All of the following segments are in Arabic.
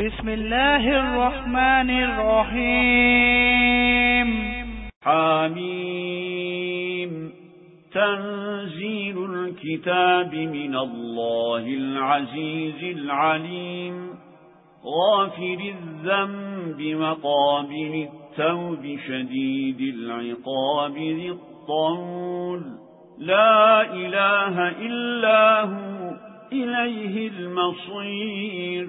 بسم الله الرحمن الرحيم حميم. تنزيل الكتاب من الله العزيز العليم. غافر الذنب مقابل التوب شديد العقاب ذي الطول. لا إله إلا هو إليه المصير.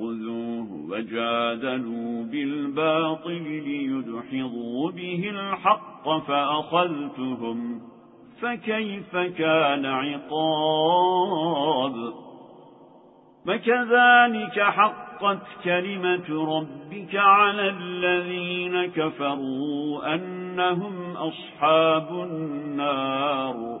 ليأخذوه وجادلوا بالباطل ليدحضوا به الحق فأخذتهم فكيف كان عقاب وكذلك حقت كلمة ربك على الذين كفروا أنهم أصحاب النار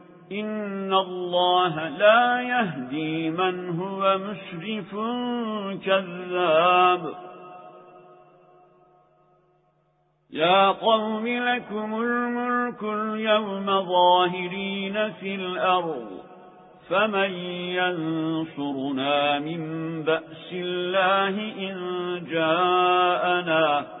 إن الله لا يهدي من هو مشرف كذاب. يا قوم لكم الملك اليوم ظاهرين في الأرض فمن ينصرنا من بأس الله إن جاءنا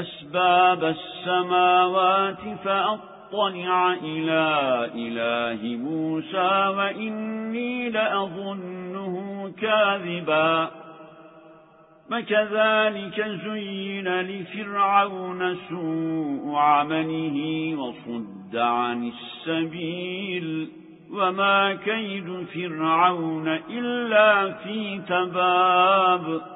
أسباب السماوات فأطلع إلى إله موسى وإني لأظنه كاذبا. فكذلك زين لفرعون سوء عمله وصد عن السبيل. وما كيد فرعون إلا في تباب.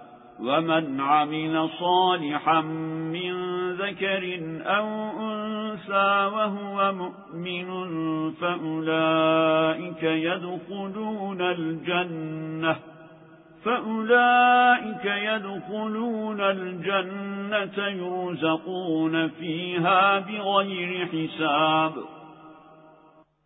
ومن عمل صالحا من ذكر أو أنثى وهو مؤمن فأولئك يدخلون الجنة فأولئك يدخلون الجنة يرزقون فيها بغير حساب.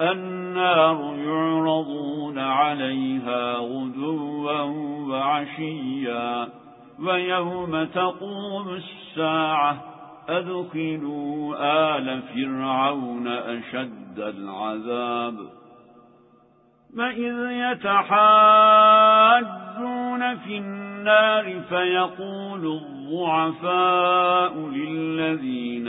النار يعرضون عليها غدوا وعشيا ويوم تقوم الساعة أدخلوا آل فرعون أشد العذاب. فإذ يتحاجون في النار فيقول الضعفاء للذين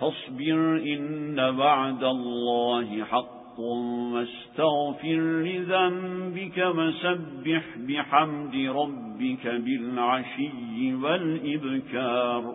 فاصبر إن وعد الله حق واستغفر لذنبك وسبح بحمد ربك بالعشي والإبكار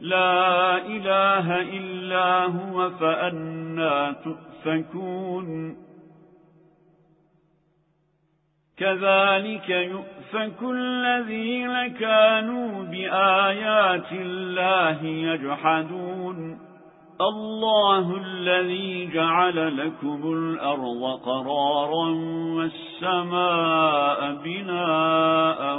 لا إله إلا هو فأنا تؤفكون. كذلك يؤفك الذين كانوا بآيات الله يجحدون. الله الذي جعل لكم الأرض قرارا والسماء بناء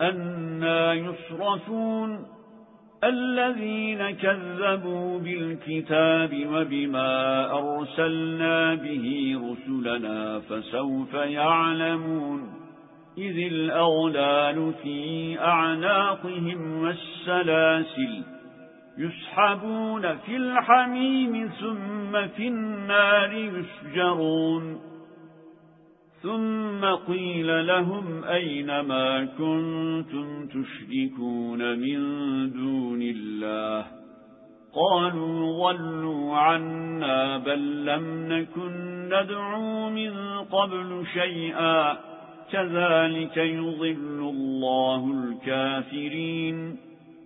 أنا يصرفون الذين كذبوا بالكتاب وبما أرسلنا به رسلنا فسوف يعلمون إذ الأغلال في أعناقهم والسلاسل يسحبون في الحميم ثم في النار يسجرون ثم قيل لهم أين ما كنتم تشركون من دون الله قالوا ظلوا عنا بل لم نكن ندعو من قبل شيئا كذلك يضل الله الكافرين